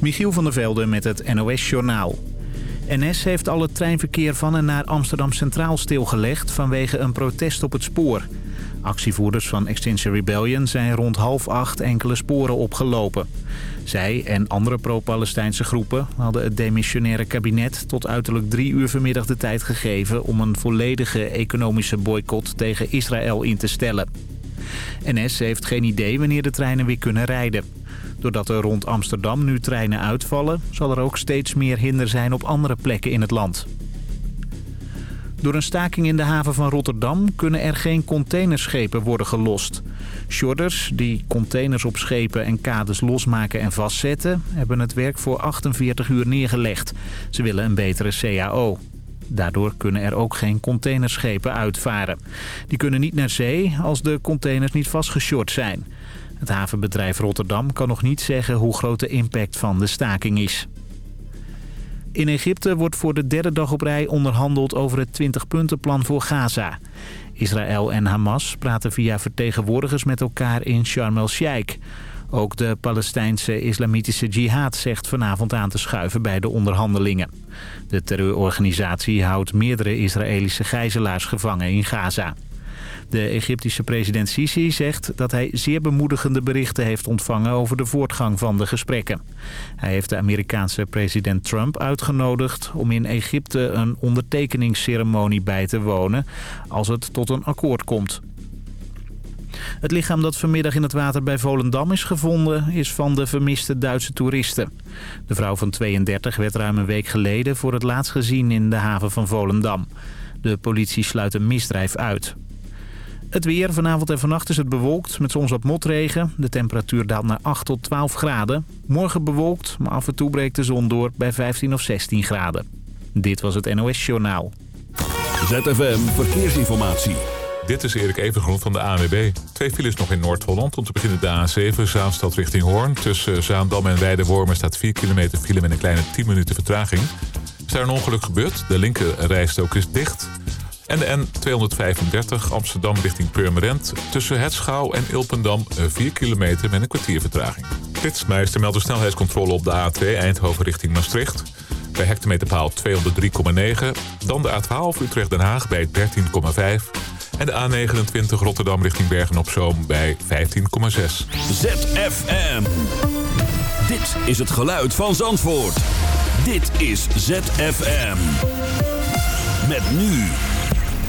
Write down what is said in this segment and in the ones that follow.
Michiel van der Velde met het NOS-journaal. NS heeft al het treinverkeer van en naar Amsterdam Centraal stilgelegd vanwege een protest op het spoor. Actievoerders van Extinction Rebellion zijn rond half acht enkele sporen opgelopen. Zij en andere pro-Palestijnse groepen hadden het demissionaire kabinet tot uiterlijk drie uur vanmiddag de tijd gegeven om een volledige economische boycott tegen Israël in te stellen. NS heeft geen idee wanneer de treinen weer kunnen rijden. Doordat er rond Amsterdam nu treinen uitvallen... zal er ook steeds meer hinder zijn op andere plekken in het land. Door een staking in de haven van Rotterdam kunnen er geen containerschepen worden gelost. Shorters die containers op schepen en kades losmaken en vastzetten... hebben het werk voor 48 uur neergelegd. Ze willen een betere CAO. Daardoor kunnen er ook geen containerschepen uitvaren. Die kunnen niet naar zee als de containers niet vastgeshort zijn. Het havenbedrijf Rotterdam kan nog niet zeggen hoe groot de impact van de staking is. In Egypte wordt voor de derde dag op rij onderhandeld over het 20-puntenplan voor Gaza. Israël en Hamas praten via vertegenwoordigers met elkaar in Sharm el-Sheikh. Ook de Palestijnse Islamitische Jihad zegt vanavond aan te schuiven bij de onderhandelingen. De terreurorganisatie houdt meerdere Israëlische gijzelaars gevangen in Gaza. De Egyptische president Sisi zegt dat hij zeer bemoedigende berichten heeft ontvangen over de voortgang van de gesprekken. Hij heeft de Amerikaanse president Trump uitgenodigd om in Egypte een ondertekeningsceremonie bij te wonen als het tot een akkoord komt. Het lichaam dat vanmiddag in het water bij Volendam is gevonden... is van de vermiste Duitse toeristen. De vrouw van 32 werd ruim een week geleden... voor het laatst gezien in de haven van Volendam. De politie sluit een misdrijf uit. Het weer. Vanavond en vannacht is het bewolkt met soms wat motregen. De temperatuur daalt naar 8 tot 12 graden. Morgen bewolkt, maar af en toe breekt de zon door bij 15 of 16 graden. Dit was het NOS Journaal. ZFM Verkeersinformatie. Dit is Erik Evengroen van de ANWB. Twee files nog in Noord-Holland. Om te beginnen de A7, Zaanstad richting Hoorn. Tussen Zaandam en Weidewormen staat 4 kilometer file met een kleine 10 minuten vertraging. Is daar een ongeluk gebeurd? De linker rijstok is dicht... En de N235 Amsterdam richting Purmerend. Tussen Het Schouw en Ilpendam 4 eh, kilometer met een kwartier vertraging. Flitsmeister meldt de snelheidscontrole op de A2 Eindhoven richting Maastricht. Bij hectometerpaal 203,9. Dan de A12 Utrecht-Den Haag bij 13,5. En de A29 Rotterdam richting Bergen-op-Zoom bij 15,6. ZFM. Dit is het geluid van Zandvoort. Dit is ZFM. Met nu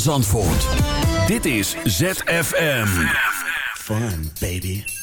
Zandvoort. Dit is ZFM. Fun, baby.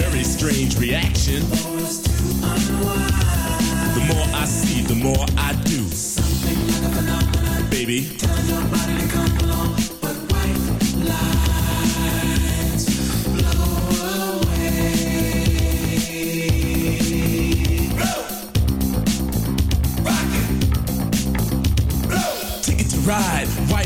very strange reaction. The more I see, the more I do. Like Baby. Your body to come along, but white blow away. Blow. Blow. Ticket to ride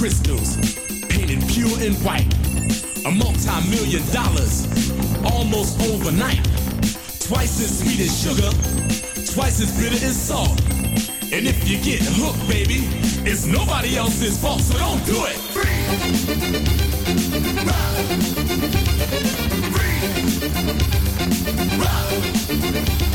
crystals, painted pure and white. A multi-million dollars, almost overnight. Twice as sweet as sugar, twice as bitter as salt. And if you get hooked, baby, it's nobody else's fault, so don't do it. Free. Rock. Free. Rock.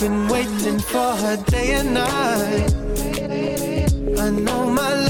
been waiting for her day and night. I know my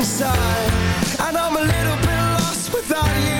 inside. And I'm a little bit lost without you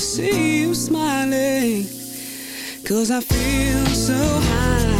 see you smiling Cause I feel so high.